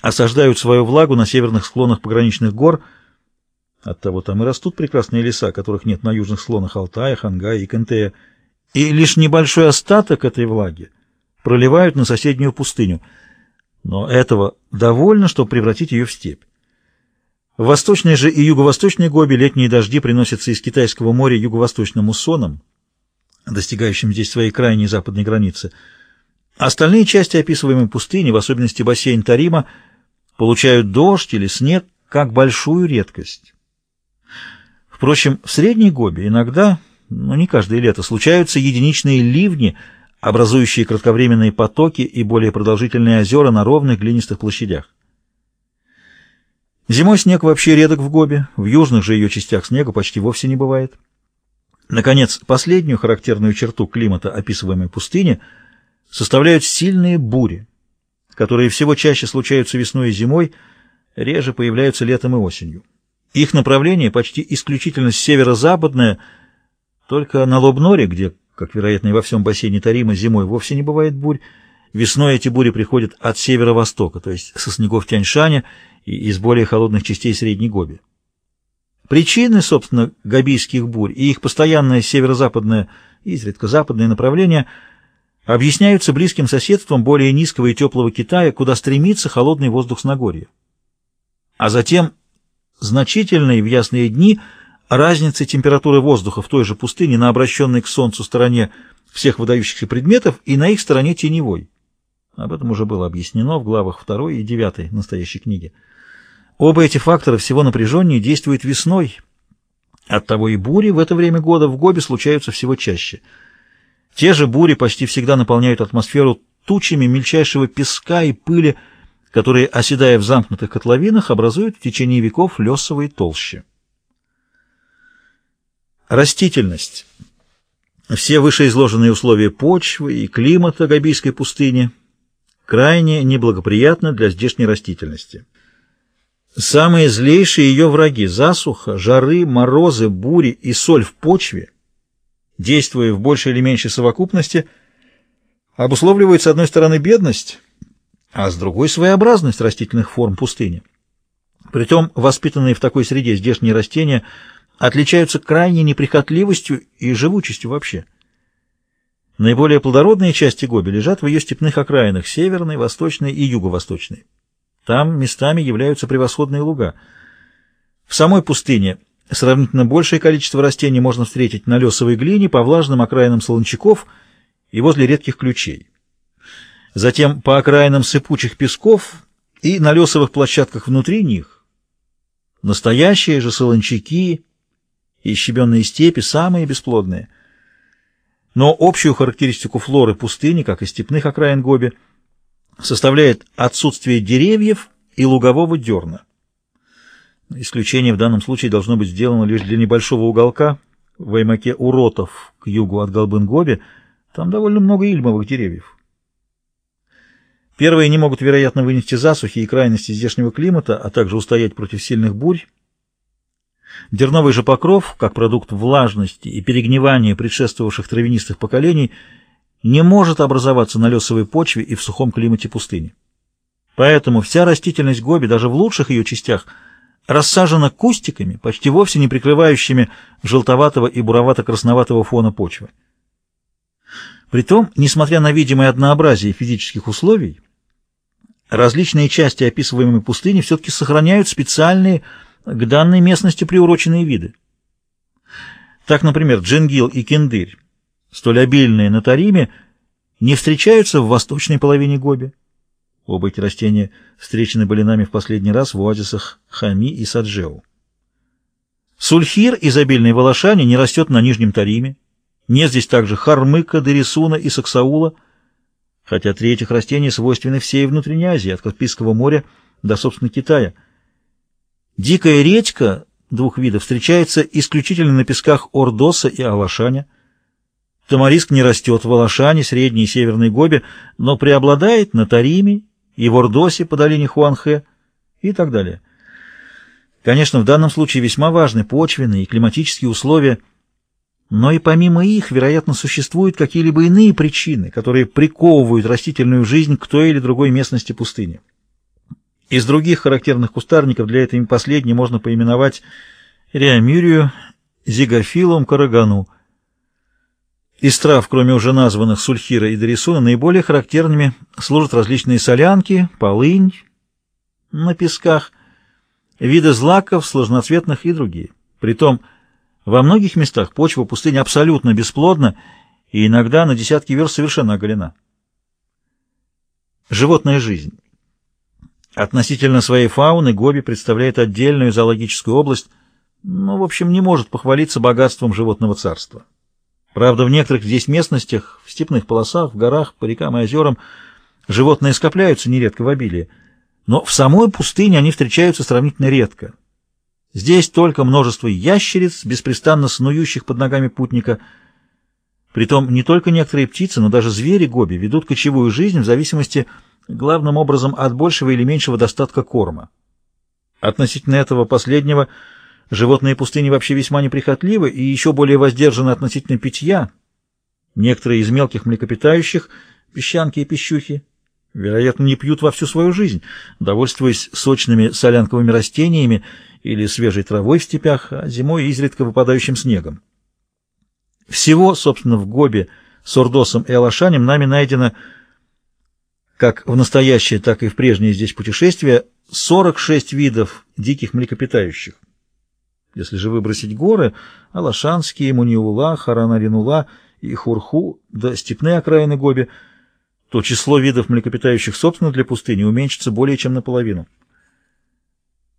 осаждают свою влагу на северных склонах пограничных гор, оттого там и растут прекрасные леса, которых нет на южных склонах Алтая, Хангая и Кентея, и лишь небольшой остаток этой влаги проливают на соседнюю пустыню, но этого довольно, чтобы превратить ее в степь. В восточной же и юго-восточной Гоби летние дожди приносятся из Китайского моря юго-восточным муссоном, достигающим здесь своей крайней западной границы. Остальные части описываемой пустыни, в особенности бассейн Тарима, получают дождь или снег как большую редкость. Впрочем, в Средней Гоби иногда, но не каждое лето, случаются единичные ливни, образующие кратковременные потоки и более продолжительные озера на ровных глинистых площадях. Зимой снег вообще редок в Гобе, в южных же ее частях снега почти вовсе не бывает. Наконец, последнюю характерную черту климата описываемой пустыни составляют сильные бури, которые всего чаще случаются весной и зимой, реже появляются летом и осенью. Их направление почти исключительно северо-западное, только на Лобноре, где, как вероятно и во всем бассейне Тарима, зимой вовсе не бывает бурь, весной эти бури приходят от северо-востока, то есть со снегов Тяньшаня и из более холодных частей Средней Гоби. Причины, собственно, габийских бурь и их постоянное северо-западное, изредка западное направление объясняются близким соседством более низкого и теплого Китая, куда стремится холодный воздух с Нагорья. А затем значительные в ясные дни разницы температуры воздуха в той же пустыне на обращенной к Солнцу стороне всех выдающихся предметов и на их стороне теневой. Об этом уже было объяснено в главах 2 и 9 настоящей книги. Оба эти фактора всего напряженнее действуют весной. Оттого и бури в это время года в Гобе случаются всего чаще. Те же бури почти всегда наполняют атмосферу тучами мельчайшего песка и пыли, которые, оседая в замкнутых котловинах, образуют в течение веков лесовые толщи. Растительность. Все вышеизложенные условия почвы и климата Габийской пустыни крайне неблагоприятны для здешней растительности. Самые злейшие ее враги — засуха, жары, морозы, бури и соль в почве, действуя в большей или меньшей совокупности, обусловливают с одной стороны бедность, а с другой — своеобразность растительных форм пустыни. Притом воспитанные в такой среде здешние растения отличаются крайней неприхотливостью и живучестью вообще. Наиболее плодородные части Гоби лежат в ее степных окраинах — северной, восточной и юго-восточной. Там местами являются превосходные луга. В самой пустыне сравнительно большее количество растений можно встретить на лесовой глине, по влажным окраинам солончаков и возле редких ключей. Затем по окраинам сыпучих песков и на лесовых площадках внутри них. Настоящие же солончаки и щебенные степи самые бесплодные. Но общую характеристику флоры пустыни, как и степных окраин Гоби, составляет отсутствие деревьев и лугового дерна. Исключение в данном случае должно быть сделано лишь для небольшого уголка в Аймаке Уротов к югу от Галбын-Гоби. Там довольно много ильмовых деревьев. Первые не могут, вероятно, вынести засухи и крайности здешнего климата, а также устоять против сильных бурь. Дерновый же покров, как продукт влажности и перегнивания предшествовавших травянистых поколений, не может образоваться на лесовой почве и в сухом климате пустыни. Поэтому вся растительность Гоби, даже в лучших ее частях, рассажена кустиками, почти вовсе не прикрывающими желтоватого и буровато-красноватого фона почвы. Притом, несмотря на видимое однообразие физических условий, различные части описываемой пустыни все-таки сохраняют специальные к данной местности приуроченные виды. Так, например, джингил и кендырь столь обильные на Тариме, не встречаются в восточной половине Гоби. Оба эти растения встречены были нами в последний раз в оазисах Хами и Саджеу. Сульхир, изобильный в Алашане, не растет на Нижнем Тариме. Нет здесь также Хармыка, Дерисуна и Саксаула, хотя три этих растения свойственны всей внутренней Азии, от Каспийского моря до, собственно, Китая. Дикая редька двух видов встречается исключительно на песках Ордоса и Алашаня. Тамариск не растет в Алашане, Средней и Северной Гобе, но преобладает на Тариме и в Ордосе по долине Хуанхэ и так далее. Конечно, в данном случае весьма важны почвенные и климатические условия, но и помимо их, вероятно, существуют какие-либо иные причины, которые приковывают растительную жизнь к той или другой местности пустыни. Из других характерных кустарников для этой последней можно поименовать реамирию, зигофилум, карагану. Из трав, кроме уже названных сульхира и дорисуна, наиболее характерными служат различные солянки, полынь на песках, виды злаков, сложноцветных и другие. Притом, во многих местах почва пустыни абсолютно бесплодна и иногда на десятки верст совершенно оголена. Животная жизнь. Относительно своей фауны Гоби представляет отдельную зоологическую область, но, в общем, не может похвалиться богатством животного царства. Правда, в некоторых здесь местностях, в степных полосах, в горах, по рекам и озерам, животные скопляются нередко в обилии, но в самой пустыне они встречаются сравнительно редко. Здесь только множество ящериц, беспрестанно снующих под ногами путника. Притом не только некоторые птицы, но даже звери Гоби ведут кочевую жизнь в зависимости главным образом от большего или меньшего достатка корма. Относительно этого последнего – Животные пустыни вообще весьма неприхотливы и еще более воздержаны относительно питья. Некоторые из мелких млекопитающих, песчанки и пищухи, вероятно, не пьют во всю свою жизнь, довольствуясь сочными солянковыми растениями или свежей травой в степях, а зимой изредка выпадающим снегом. Всего, собственно, в Гобе с Ордосом и Алашанем нами найдено, как в настоящее, так и в прежнее здесь путешествие, 46 видов диких млекопитающих. Если же выбросить горы, Алашанские, Муниула, Харанаринула и Хурху, да степные окраины Гоби, то число видов млекопитающих, собственно, для пустыни уменьшится более чем наполовину.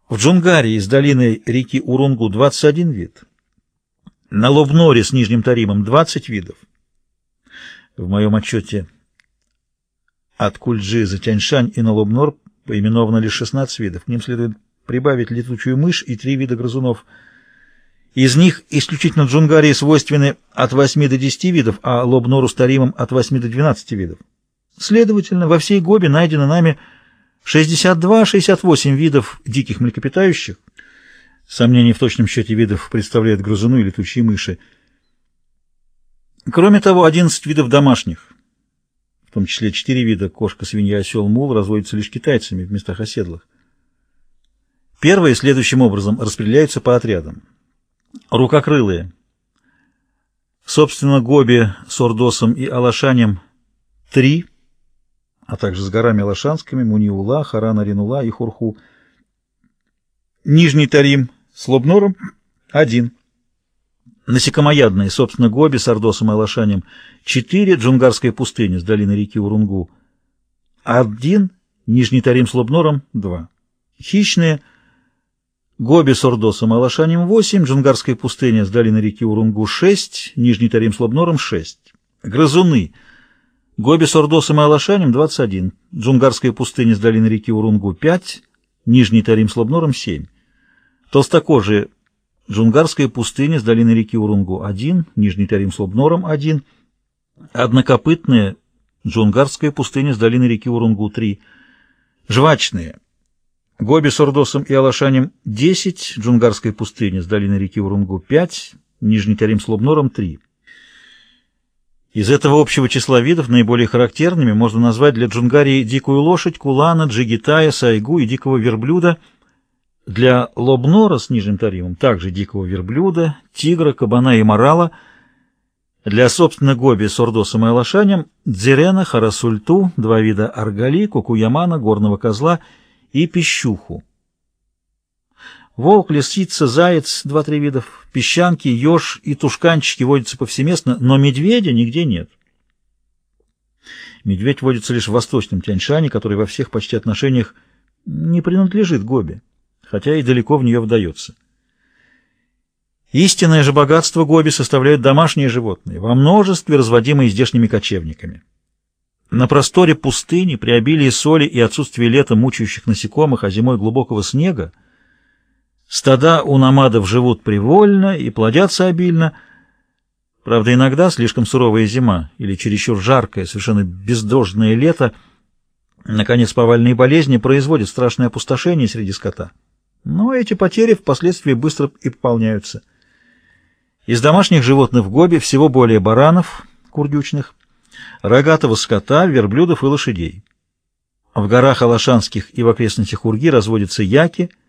В Джунгарии из долины реки Урунгу 21 вид. На Лобноре с Нижним Таримом 20 видов. В моем отчете от Кульджи за Тяньшань и на Лобнор поименовано лишь 16 видов. К ним следует прибавить летучую мышь и три вида грызунов – из них исключительно джунгарии свойственны от 8 до 10 видов, а лобнору старимам от 8 до 12 видов. Следовательно, во всей Гобе найдено нами 62-68 видов диких млекопитающих. Сомнений в точном счете видов представляют грызуны и летучие мыши. Кроме того, 11 видов домашних, в том числе 4 вида кошка, свинья, осел, мул, разводятся лишь китайцами в местах оседлых. Первые следующим образом распределяются по отрядам. Рукокрылые. Собственно, Гоби с Ордосом и Алашанем три, а также с горами Алашанскими, Муниула, Харана Ринула и Хурху. Нижний Тарим с Лобнором один. Насекомоядные, собственно, Гоби с Ордосом и Алашанем четыре, Джунгарская пустыня с долины реки Урунгу один, Нижний Тарим с Лобнором два. Хищные – Гоби с Ордосом и Алашанем 8, Джунгарская пустыня с долины реки Урунгу 6, Нижний Тарим с Лобнором 6. Грызуны. Гоби с Ордосом и Алашанем 21, Джунгарская пустыня с долины реки Урунгу 5, Нижний Тарим с Лобнором 7. Толстокожие. Джунгарская пустыня с долины реки Урунгу 1, Нижний Тарим с Лобнором 1. Однокопытные. Джунгарская пустыня с долины реки Урунгу 3. Жвачные. Гоби с Ордосом и Алашанем 10, Джунгарской пустыни с долины реки Урунгу 5, Нижний Тарим с Лобнором 3. Из этого общего числа видов наиболее характерными можно назвать для Джунгарии дикую лошадь, кулана, джигитая, сайгу и дикого верблюда. Для Лобнора с Нижним Таримом также дикого верблюда, тигра, кабана и морала. Для, собственно, Гоби с Ордосом и Алашанем дзерена, харасульту, два вида аргали, кукуямана, горного козла – пищуху. Волк, лисица, заяц, два-три видов, песчанки, еж и тушканчики водятся повсеместно, но медведя нигде нет. Медведь водится лишь в восточном Тяньшане, который во всех почти отношениях не принадлежит Гоби, хотя и далеко в нее вдается. Истинное же богатство Гоби составляют домашние животные, во множестве разводимые здешними кочевниками. На просторе пустыни, при обилии соли и отсутствии лета мучающих насекомых, а зимой глубокого снега, стада у намадов живут привольно и плодятся обильно. Правда, иногда слишком суровая зима или чересчур жаркое, совершенно бездождное лето, наконец, повальные болезни производят страшное опустошение среди скота. Но эти потери впоследствии быстро и пополняются. Из домашних животных в Гобе всего более баранов, курдючных, рогатого скота, верблюдов и лошадей. В горах Алашанских и в окрестностях Урги разводятся яки –